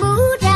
不